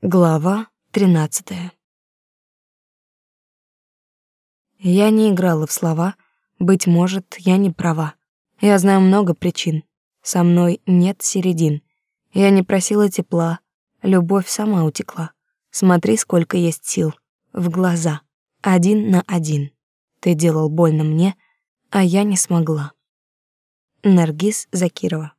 Глава 13. Я не играла в слова, быть может, я не права. Я знаю много причин. Со мной нет середин. Я не просила тепла, любовь сама утекла. Смотри, сколько есть сил в глаза, один на один. Ты делал больно мне, а я не смогла. Наргиз Закирова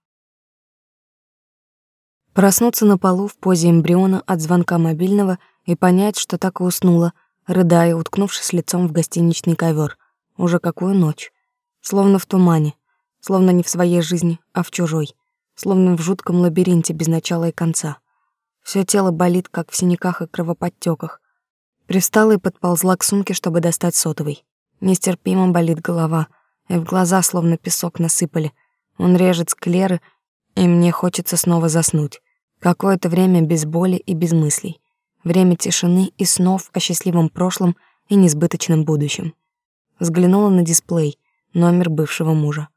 Проснуться на полу в позе эмбриона от звонка мобильного и понять, что так и уснула, рыдая, уткнувшись лицом в гостиничный ковер. Уже какую ночь. Словно в тумане. Словно не в своей жизни, а в чужой. Словно в жутком лабиринте без начала и конца. Все тело болит, как в синяках и кровоподтеках. Привстала и подползла к сумке, чтобы достать сотовый. Нестерпимо болит голова, и в глаза словно песок насыпали. Он режет склеры, и мне хочется снова заснуть. Какое-то время без боли и без мыслей. Время тишины и снов о счастливом прошлом и несбыточном будущем. Взглянула на дисплей, номер бывшего мужа.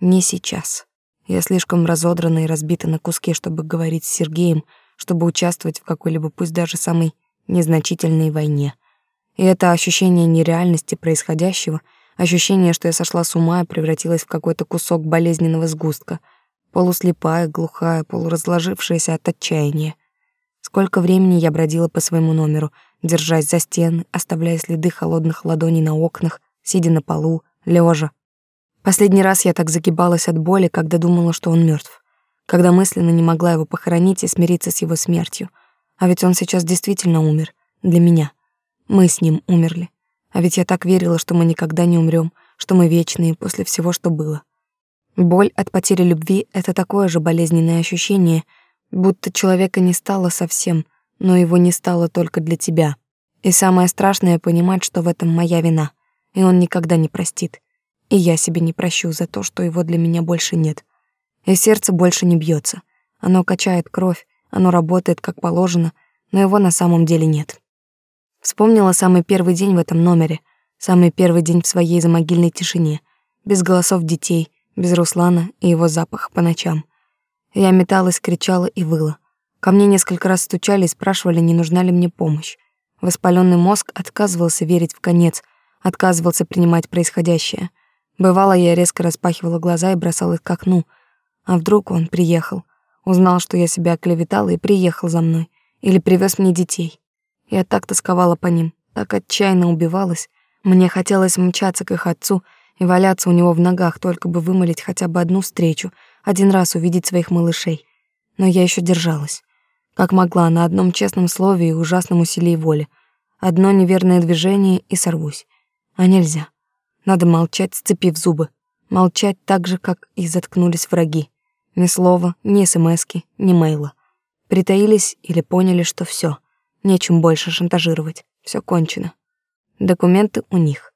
Не сейчас. Я слишком разодрана и разбита на куски, чтобы говорить с Сергеем, чтобы участвовать в какой-либо, пусть даже самой незначительной войне. И это ощущение нереальности происходящего, ощущение, что я сошла с ума и превратилась в какой-то кусок болезненного сгустка — полуслепая, глухая, полуразложившаяся от отчаяния. Сколько времени я бродила по своему номеру, держась за стены, оставляя следы холодных ладоней на окнах, сидя на полу, лежа. Последний раз я так загибалась от боли, когда думала, что он мертв, когда мысленно не могла его похоронить и смириться с его смертью. А ведь он сейчас действительно умер. Для меня. Мы с ним умерли. А ведь я так верила, что мы никогда не умрем, что мы вечные после всего, что было. Боль от потери любви — это такое же болезненное ощущение, будто человека не стало совсем, но его не стало только для тебя. И самое страшное — понимать, что в этом моя вина, и он никогда не простит. И я себе не прощу за то, что его для меня больше нет. И сердце больше не бьется. Оно качает кровь, оно работает как положено, но его на самом деле нет. Вспомнила самый первый день в этом номере, самый первый день в своей замогильной тишине, без голосов детей — без Руслана и его запаха по ночам. Я металась, кричала и выла. Ко мне несколько раз стучали и спрашивали, не нужна ли мне помощь. Воспаленный мозг отказывался верить в конец, отказывался принимать происходящее. Бывало, я резко распахивала глаза и бросала их к окну. А вдруг он приехал, узнал, что я себя оклеветала и приехал за мной. Или привез мне детей. Я так тосковала по ним, так отчаянно убивалась. Мне хотелось мчаться к их отцу — и валяться у него в ногах, только бы вымолить хотя бы одну встречу, один раз увидеть своих малышей. Но я еще держалась. Как могла, на одном честном слове и ужасном усилии воли. Одно неверное движение и сорвусь. А нельзя. Надо молчать, сцепив зубы. Молчать так же, как и заткнулись враги. Ни слова, ни смски, ни мейла. Притаились или поняли, что все, Нечем больше шантажировать. все кончено. Документы у них.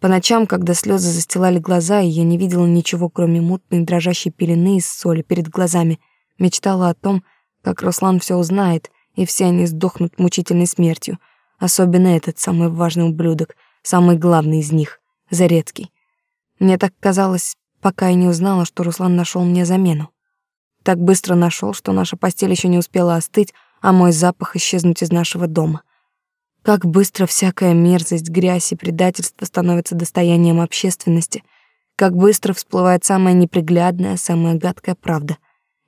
По ночам, когда слезы застилали глаза, и я не видела ничего, кроме мутной дрожащей пелены из соли перед глазами, мечтала о том, как Руслан все узнает, и все они сдохнут мучительной смертью. Особенно этот самый важный ублюдок, самый главный из них, Зарецкий. Мне так казалось, пока я не узнала, что Руслан нашел мне замену. Так быстро нашел, что наша постель еще не успела остыть, а мой запах исчезнуть из нашего дома. Как быстро всякая мерзость, грязь и предательство становятся достоянием общественности. Как быстро всплывает самая неприглядная, самая гадкая правда.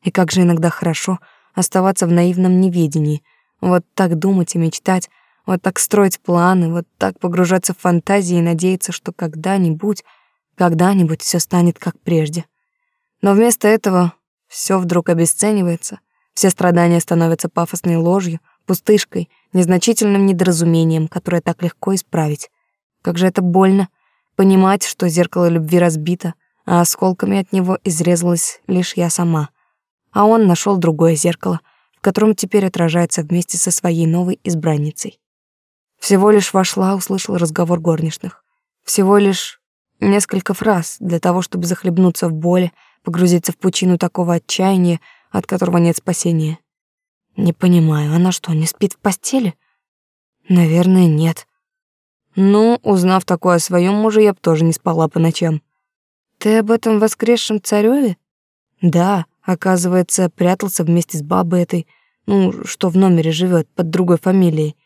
И как же иногда хорошо оставаться в наивном неведении. Вот так думать и мечтать, вот так строить планы, вот так погружаться в фантазии и надеяться, что когда-нибудь, когда-нибудь все станет как прежде. Но вместо этого все вдруг обесценивается, все страдания становятся пафосной ложью, пустышкой, незначительным недоразумением, которое так легко исправить. Как же это больно понимать, что зеркало любви разбито, а осколками от него изрезалась лишь я сама. А он нашел другое зеркало, в котором теперь отражается вместе со своей новой избранницей. Всего лишь вошла, услышала разговор горничных. Всего лишь несколько фраз для того, чтобы захлебнуться в боли, погрузиться в пучину такого отчаяния, от которого нет спасения. Не понимаю, она что, не спит в постели? Наверное, нет. Ну, узнав такое о своем муже, я бы тоже не спала по ночам. Ты об этом воскресшем цареве? Да, оказывается, прятался вместе с бабой этой. ну, что в номере живет под другой фамилией.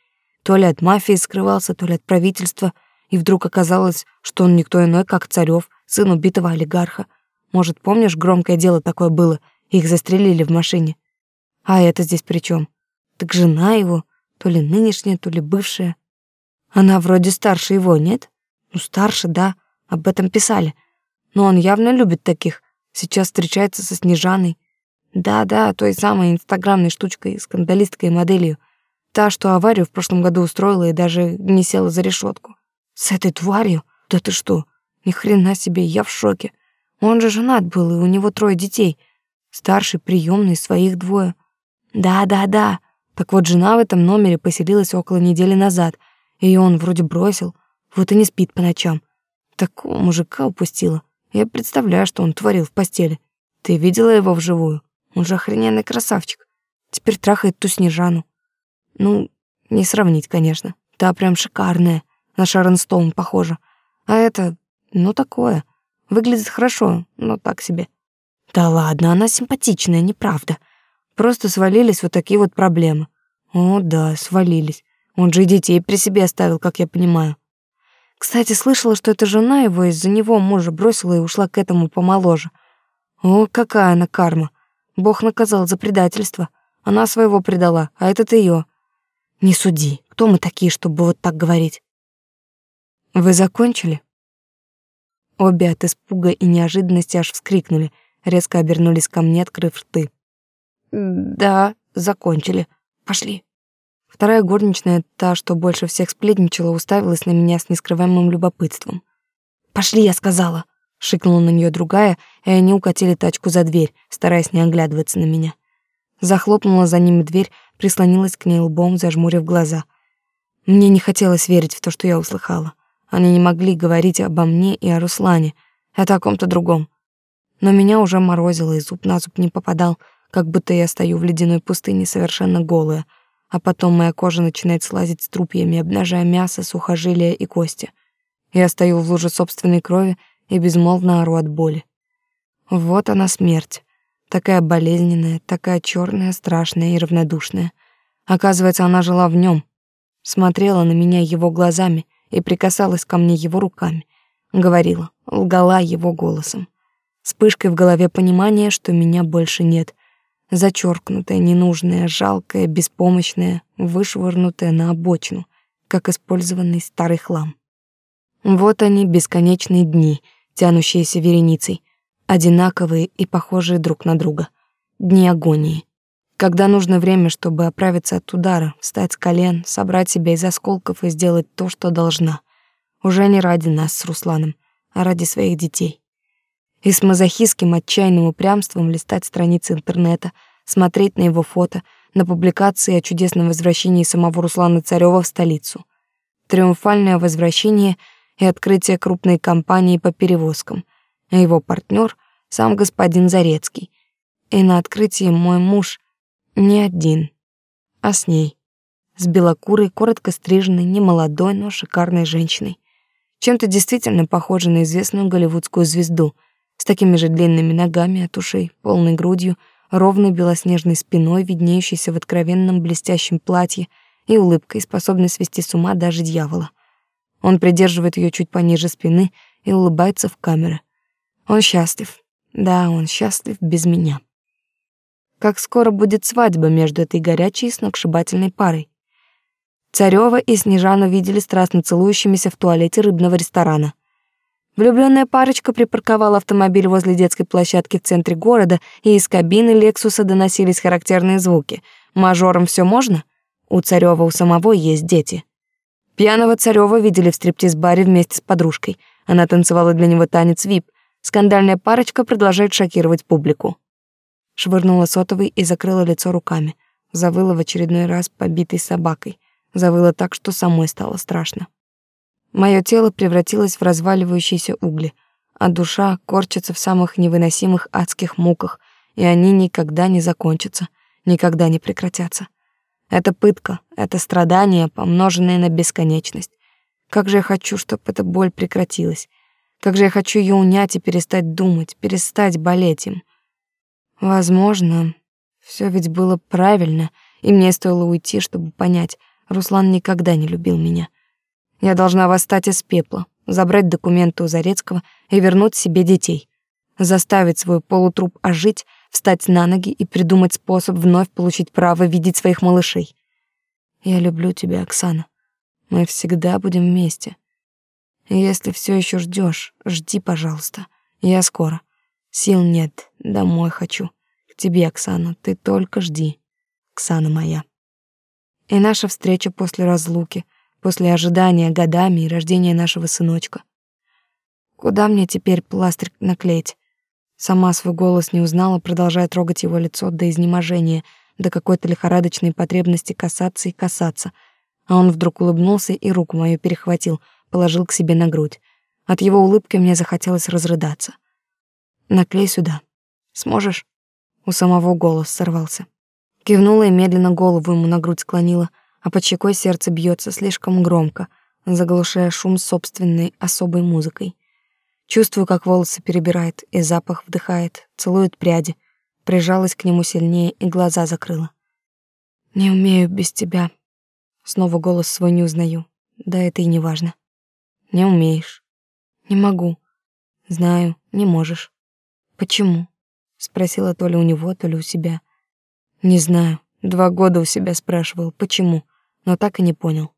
То ли от мафии скрывался, то ли от правительства, и вдруг оказалось, что он никто иной, как Царёв, сын убитого олигарха. Может, помнишь, громкое дело такое было, их застрелили в машине. А это здесь при чем? Так жена его, то ли нынешняя, то ли бывшая. Она вроде старше его, нет? Ну, старше, да, об этом писали. Но он явно любит таких. Сейчас встречается со Снежаной. Да-да, той самой инстаграмной штучкой, скандалисткой и моделью. Та, что аварию в прошлом году устроила и даже не села за решетку. С этой тварью? Да ты что? Ни хрена себе, я в шоке. Он же женат был, и у него трое детей. Старший приемный, своих двое. Да-да-да. Так вот, жена в этом номере поселилась около недели назад. и он вроде бросил, вот и не спит по ночам. Такого мужика упустила. Я представляю, что он творил в постели. Ты видела его вживую? Он же охрененный красавчик. Теперь трахает ту Снежану. Ну, не сравнить, конечно. Та прям шикарная. На Шарон Стоун похожа. А это, ну, такое. Выглядит хорошо, но так себе. Да ладно, она симпатичная, неправда. Просто свалились вот такие вот проблемы. О, да, свалились. Он же и детей при себе оставил, как я понимаю. Кстати, слышала, что эта жена его из-за него мужа бросила и ушла к этому помоложе. О, какая она карма. Бог наказал за предательство. Она своего предала, а этот ее. Не суди. Кто мы такие, чтобы вот так говорить? Вы закончили? Обе от испуга и неожиданности аж вскрикнули, резко обернулись ко мне, открыв рты. Да, закончили. Пошли. Вторая горничная, та, что больше всех сплетничала, уставилась на меня с нескрываемым любопытством. «Пошли», — я сказала. Шикнула на нее другая, и они укатили тачку за дверь, стараясь не оглядываться на меня. Захлопнула за ними дверь, прислонилась к ней лбом, зажмурив глаза. Мне не хотелось верить в то, что я услыхала. Они не могли говорить обо мне и о Руслане, это о ком-то другом. Но меня уже морозило, и зуб на зуб не попадал, как будто я стою в ледяной пустыне совершенно голая — а потом моя кожа начинает слазить с трупьями, обнажая мясо, сухожилия и кости. Я стою в луже собственной крови и безмолвно ору от боли. Вот она смерть. Такая болезненная, такая черная, страшная и равнодушная. Оказывается, она жила в нем, смотрела на меня его глазами и прикасалась ко мне его руками. Говорила, лгала его голосом. Вспышкой в голове понимания, что меня больше нет — зачеркнутая, ненужная, жалкая, беспомощная, вышвырнутая на обочину, как использованный старый хлам. Вот они, бесконечные дни, тянущиеся вереницей, одинаковые и похожие друг на друга. Дни агонии. Когда нужно время, чтобы оправиться от удара, встать с колен, собрать себя из осколков и сделать то, что должна. Уже не ради нас с Русланом, а ради своих детей и с мазохистским отчаянным упрямством листать страницы интернета, смотреть на его фото, на публикации о чудесном возвращении самого Руслана Царёва в столицу. Триумфальное возвращение и открытие крупной компании по перевозкам. А его партнер — сам господин Зарецкий. И на открытии мой муж не один, а с ней. С белокурой, коротко стриженной, немолодой, но шикарной женщиной. Чем-то действительно похожей на известную голливудскую звезду — с такими же длинными ногами от ушей, полной грудью, ровной белоснежной спиной, виднеющейся в откровенном блестящем платье и улыбкой, способной свести с ума даже дьявола. Он придерживает ее чуть пониже спины и улыбается в камеру. Он счастлив. Да, он счастлив без меня. Как скоро будет свадьба между этой горячей и сногсшибательной парой? Царёва и Снежану видели страстно целующимися в туалете рыбного ресторана. Влюбленная парочка припарковала автомобиль возле детской площадки в центре города, и из кабины Лексуса доносились характерные звуки. Мажорам все можно? У Царёва у самого есть дети. Пьяного Царёва видели в стриптиз-баре вместе с подружкой. Она танцевала для него танец вип. Скандальная парочка продолжает шокировать публику. Швырнула сотовый и закрыла лицо руками. Завыла в очередной раз побитой собакой. Завыла так, что самой стало страшно. Мое тело превратилось в разваливающиеся угли, а душа корчится в самых невыносимых адских муках, и они никогда не закончатся, никогда не прекратятся. Это пытка, это страдание, помноженное на бесконечность. Как же я хочу, чтобы эта боль прекратилась. Как же я хочу ее унять и перестать думать, перестать болеть им. Возможно, все ведь было правильно, и мне стоило уйти, чтобы понять, Руслан никогда не любил меня. Я должна восстать из пепла, забрать документы у Зарецкого и вернуть себе детей. Заставить свой полутруп ожить, встать на ноги и придумать способ вновь получить право видеть своих малышей. Я люблю тебя, Оксана. Мы всегда будем вместе. Если все еще ждешь, жди, пожалуйста. Я скоро. Сил нет, домой хочу. К тебе, Оксана, ты только жди. Оксана моя. И наша встреча после разлуки, после ожидания годами и рождения нашего сыночка. Куда мне теперь пластырь наклеить? Сама свой голос не узнала, продолжая трогать его лицо до изнеможения, до какой-то лихорадочной потребности касаться и касаться. А он вдруг улыбнулся и руку мою перехватил, положил к себе на грудь. От его улыбки мне захотелось разрыдаться. «Наклей сюда. Сможешь?» У самого голос сорвался. Кивнула и медленно голову ему на грудь склонила, а под щекой сердце бьется слишком громко, заглушая шум собственной особой музыкой. Чувствую, как волосы перебирает и запах вдыхает, целует пряди. Прижалась к нему сильнее и глаза закрыла. «Не умею без тебя». Снова голос свой не узнаю. Да это и не важно. «Не умеешь». «Не могу». «Знаю, не можешь». «Почему?» Спросила то ли у него, то ли у себя. Не знаю. Два года у себя спрашивал, почему, но так и не понял.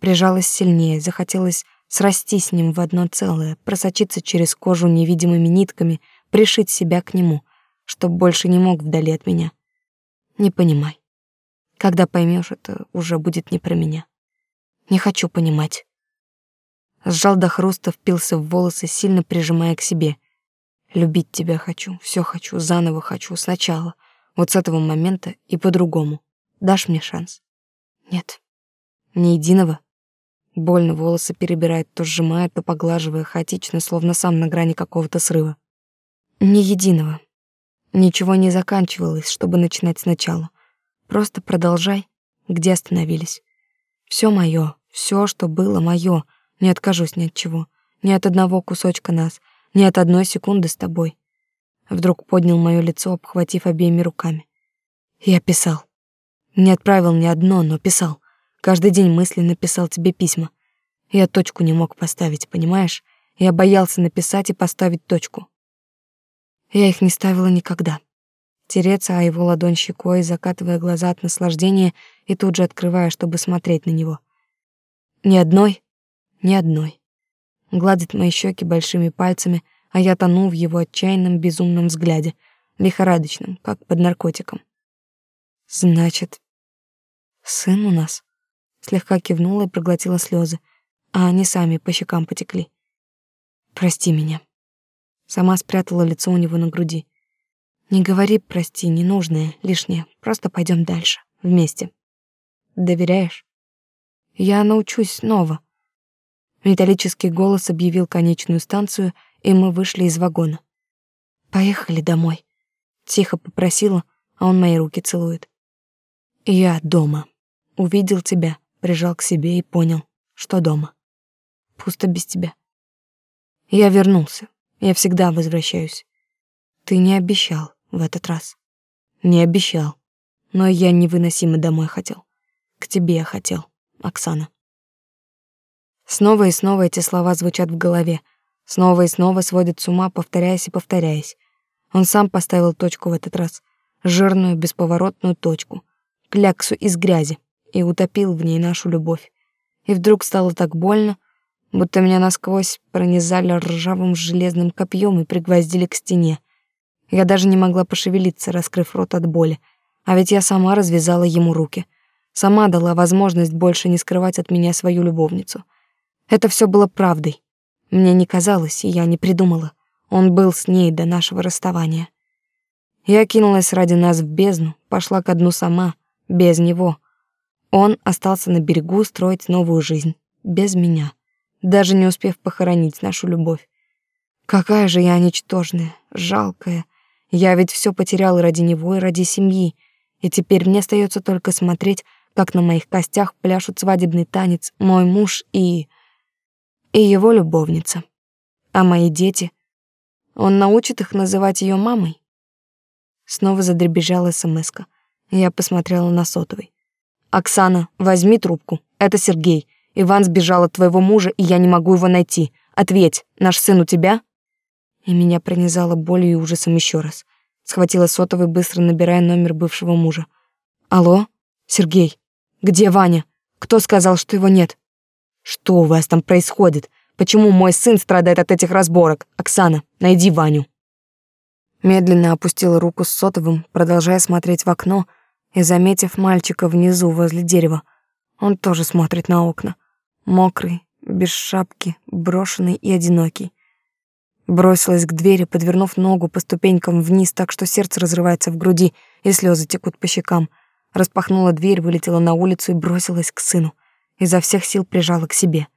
Прижалась сильнее, захотелось срастись с ним в одно целое, просочиться через кожу невидимыми нитками, пришить себя к нему, чтоб больше не мог вдали от меня. Не понимай. Когда поймешь, это уже будет не про меня. Не хочу понимать. Сжал до хруста, впился в волосы, сильно прижимая к себе. Любить тебя хочу, все хочу, заново хочу, сначала. Вот с этого момента и по-другому. Дашь мне шанс? Нет. Ни единого. Больно волосы перебирает, то сжимает, то поглаживая хаотично, словно сам на грани какого-то срыва. Ни единого. Ничего не заканчивалось, чтобы начинать сначала. Просто продолжай, где остановились. Все мое, все, что было мое. Не откажусь ни от чего. Ни от одного кусочка нас, ни от одной секунды с тобой. Вдруг поднял моё лицо, обхватив обеими руками. Я писал. Не отправил ни одно, но писал. Каждый день мысленно писал тебе письма. Я точку не мог поставить, понимаешь? Я боялся написать и поставить точку. Я их не ставила никогда. Тереться о его ладонь щекой, закатывая глаза от наслаждения и тут же открывая, чтобы смотреть на него. Ни одной, ни одной. Гладит мои щеки большими пальцами, а я тону в его отчаянном безумном взгляде, лихорадочном, как под наркотиком. Значит, сын у нас. Слегка кивнула и проглотила слезы, а они сами по щекам потекли. Прости меня. Сама спрятала лицо у него на груди. Не говори прости, ненужное, лишнее. Просто пойдем дальше, вместе. Доверяешь? Я научусь снова. Металлический голос объявил конечную станцию, и мы вышли из вагона. «Поехали домой», — тихо попросила, а он мои руки целует. «Я дома. Увидел тебя, прижал к себе и понял, что дома. Пусто без тебя. Я вернулся. Я всегда возвращаюсь. Ты не обещал в этот раз. Не обещал. Но я невыносимо домой хотел. К тебе я хотел, Оксана. Снова и снова эти слова звучат в голове, Снова и снова сводит с ума, повторяясь и повторяясь. Он сам поставил точку в этот раз, жирную бесповоротную точку, кляксу из грязи, и утопил в ней нашу любовь. И вдруг стало так больно, будто меня насквозь пронизали ржавым железным копьем и пригвоздили к стене. Я даже не могла пошевелиться, раскрыв рот от боли. А ведь я сама развязала ему руки. Сама дала возможность больше не скрывать от меня свою любовницу. Это все было правдой. Мне не казалось, и я не придумала. Он был с ней до нашего расставания. Я кинулась ради нас в бездну, пошла ко дну сама, без него. Он остался на берегу строить новую жизнь, без меня, даже не успев похоронить нашу любовь. Какая же я ничтожная, жалкая. Я ведь все потеряла ради него и ради семьи, и теперь мне остается только смотреть, как на моих костях пляшут свадебный танец мой муж и и его любовница. А мои дети? Он научит их называть ее мамой? Снова задребезжала смска. Я посмотрела на сотовый. «Оксана, возьми трубку. Это Сергей. Иван сбежал от твоего мужа, и я не могу его найти. Ответь, наш сын у тебя?» И меня пронизало болью и ужасом еще раз. Схватила сотовый, быстро набирая номер бывшего мужа. «Алло? Сергей? Где Ваня? Кто сказал, что его нет?» «Что у вас там происходит? Почему мой сын страдает от этих разборок? Оксана, найди Ваню». Медленно опустила руку с сотовым, продолжая смотреть в окно, и, заметив мальчика внизу возле дерева, он тоже смотрит на окна. Мокрый, без шапки, брошенный и одинокий. Бросилась к двери, подвернув ногу по ступенькам вниз, так что сердце разрывается в груди, и слезы текут по щекам. Распахнула дверь, вылетела на улицу и бросилась к сыну. Изо всех сил прижала к себе.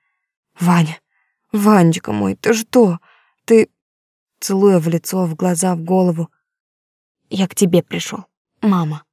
«Ваня! Ванечка мой, ты что? Ты...» Целуя в лицо, в глаза, в голову. «Я к тебе пришел, мама».